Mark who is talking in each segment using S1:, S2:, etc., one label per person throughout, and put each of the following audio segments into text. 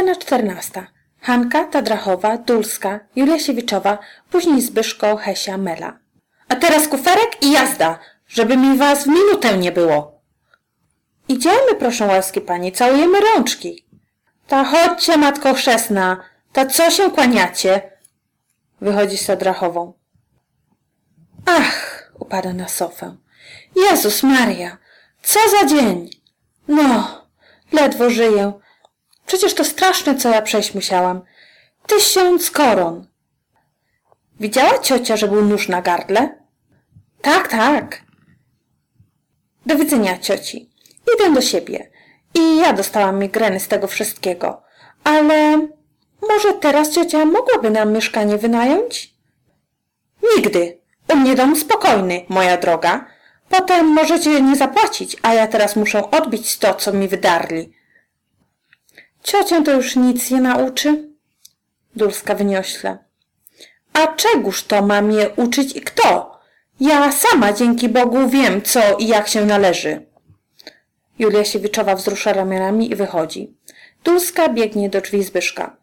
S1: Scena czternasta. Hanka, Tadrachowa, Dulska, Julia Siewiczowa, później Zbyszko, Hesia, Mela. A teraz kuferek i jazda, żeby mi was w minutę nie było. Idziemy, proszę łaski pani, całujemy rączki. Ta chodźcie, matko chrzestna, ta co się kłaniacie? Wychodzi z Tadrachową. Ach, upada na sofę. Jezus Maria, co za dzień! No, ledwo żyję. Przecież to straszne, co ja przejść musiałam. Tysiąc koron. Widziała ciocia, że był nóż na gardle? Tak, tak. Do widzenia, cioci. Idę do siebie. I ja dostałam migreny z tego wszystkiego. Ale może teraz ciocia mogłaby nam mieszkanie wynająć? Nigdy. U mnie dom spokojny, moja droga. Potem możecie nie zapłacić, a ja teraz muszę odbić to, co mi wydarli. Ciocię to już nic nie nauczy? Dulska wyniośle. A czegóż to mam je uczyć i kto? Ja sama dzięki Bogu wiem, co i jak się należy. Julia Siewiczowa wzrusza ramionami i wychodzi. Dulska biegnie do drzwi Zbyszka.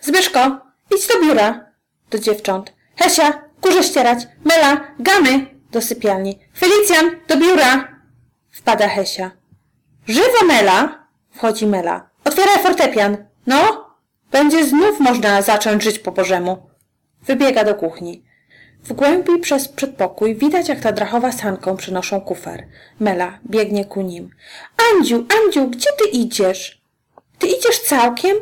S1: Zbyszko, idź do biura. Do dziewcząt. Hesia, kurze ścierać. Mela, gamy. Do sypialni. Felicjan, do biura. Wpada Hesia. Żywo, Mela. Wchodzi Mela. Otwieraj fortepian. No, będzie znów można zacząć żyć po Bożemu. Wybiega do kuchni. W głębi przez przedpokój widać, jak ta drachowa z Hanką przynoszą kufer. Mela biegnie ku nim. Andziu, Andziu, gdzie ty idziesz? Ty idziesz całkiem?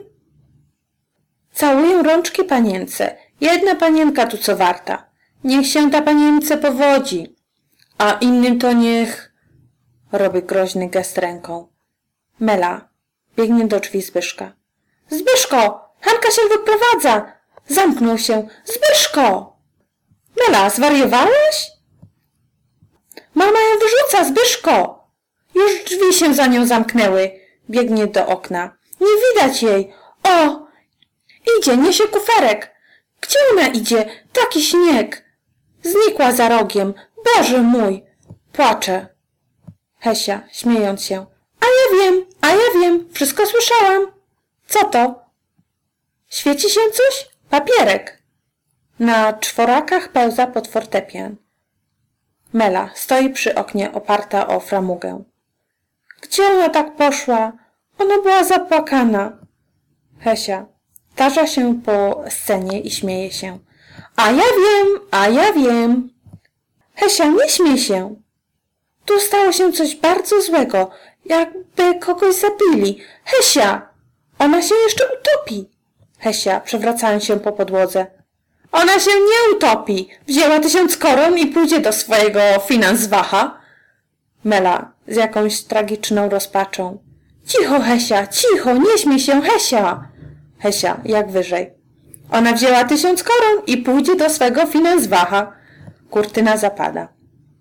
S1: Całuję rączki panience. Jedna panienka tu co warta. Niech się ta panience powodzi. A innym to niech... Robi groźny gest ręką. Mela biegnie do drzwi Zbyszka. Zbyszko! Hanka się wyprowadza! Zamknął się. Zbyszko! Mela, zwariowałaś? Mama ją wyrzuca, Zbyszko! Już drzwi się za nią zamknęły. Biegnie do okna. Nie widać jej. O! Idzie, niesie kuferek. Gdzie ona idzie? Taki śnieg. Znikła za rogiem. Boże mój! Płacze. Hesia, śmiejąc się. A ja wiem, a ja wiem, wszystko słyszałam. Co to? Świeci się coś? Papierek. Na czworakach pełza pod fortepian. Mela stoi przy oknie oparta o framugę. Gdzie ona tak poszła? Ona była zapłakana. Hesia tarza się po scenie i śmieje się. A ja wiem, a ja wiem. Hesia, nie śmiej się. Tu stało się coś bardzo złego, jakby kogoś zabili. Hesia! Ona się jeszcze utopi. Hesia, przewracając się po podłodze. Ona się nie utopi. Wzięła tysiąc koron i pójdzie do swojego finanswacha. Mela z jakąś tragiczną rozpaczą. Cicho, Hesia, cicho, nie śmiej się, Hesia. Hesia, jak wyżej. Ona wzięła tysiąc koron i pójdzie do swego finanswacha. Kurtyna zapada.